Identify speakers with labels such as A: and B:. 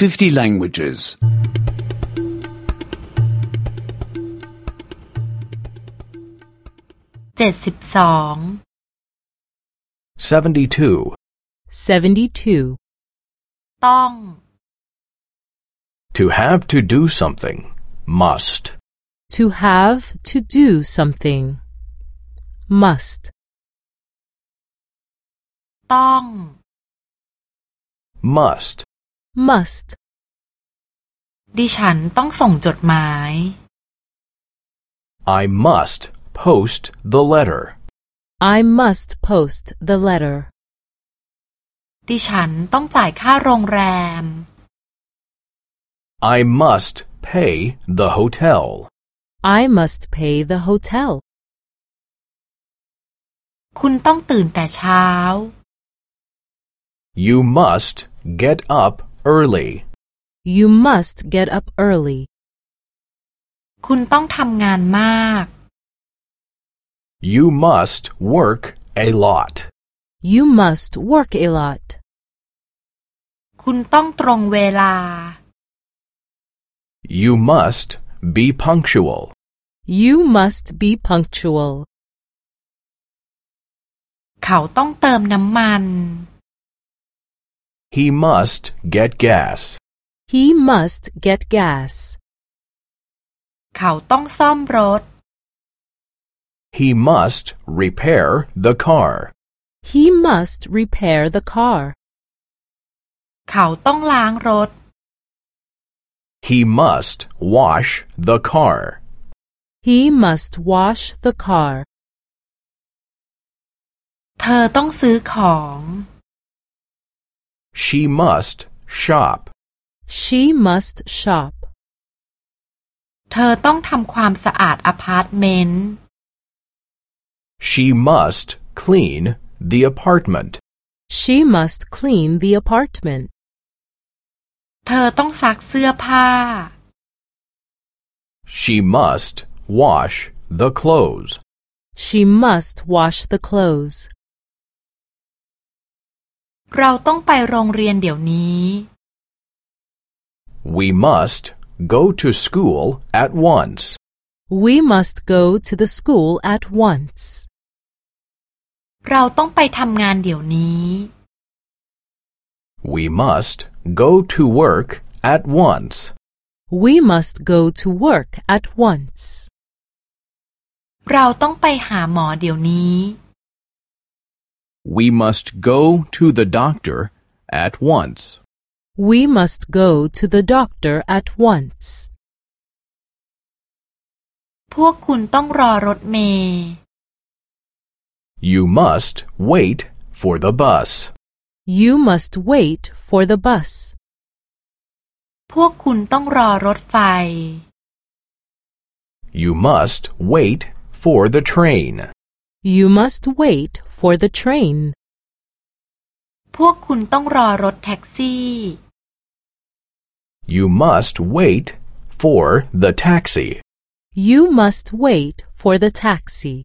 A: 50 languages.
B: เจ็ดสิบสอง
C: 72.
D: 72.
B: ต้อง
C: To have to do something. Must.
D: To have to do something. Must.
B: ต้อง
C: Must.
D: Must.
B: ดิฉันต้องส่งจดหมาย
C: I must post the letter.
D: I must post the letter.
B: ดิฉันต้องจ่ายค่าโรงแรม
C: I must pay the hotel.
D: I must pay the hotel.
B: คุณต้องตื่นแต่เช้า
C: You must get up early.
D: You must get up early.
B: คุณต้องทำงานมาก
C: You must work a lot.
D: You must work a lot.
B: คุณต้องตรงเวลา
C: You must be punctual.
D: You must be punctual.
B: เขาต้องเติมน้ำมัน
C: He must get gas.
D: He must get gas.
B: เขาต้องซ่อมรถ
C: He must repair the car.
D: He must repair the car.
B: เขาต้องล้างรถ
C: He must wash the car.
D: He must wash the car.
B: เธอต้องซื้อของ
C: She must shop.
D: She must shop.
B: เธอต้องทำความสะอาดอพาร์ตเมนต์
C: She must clean the apartment.
D: She must clean the apartment.
B: เธอต้องซักเสื้อผ้า
C: She must wash the clothes.
D: She must wash the clothes.
B: เราต้องไปโรงเรียนเดี๋ยวนี้
C: We must go to school at once.
D: We must go to the school at once.
B: เราต้องไปทำงานเดี๋ยวนี้
C: We must go to work at once.
D: We must go to work at once.
B: เราต้องไปหาหมอเดี๋ยวนี้
C: We must go to the doctor at once.
D: We must go to the doctor at once.
B: พวกคุณต้องรอรถเมล์
C: You must wait for the bus.
D: You must wait for the bus.
B: พวกคุณต้องรอรถไฟ
C: You must wait for the train.
D: You must wait for the train.
B: พวกคุณต้องรอรถแท็กซี่
C: You must wait for the taxi.
D: You must wait for the taxi.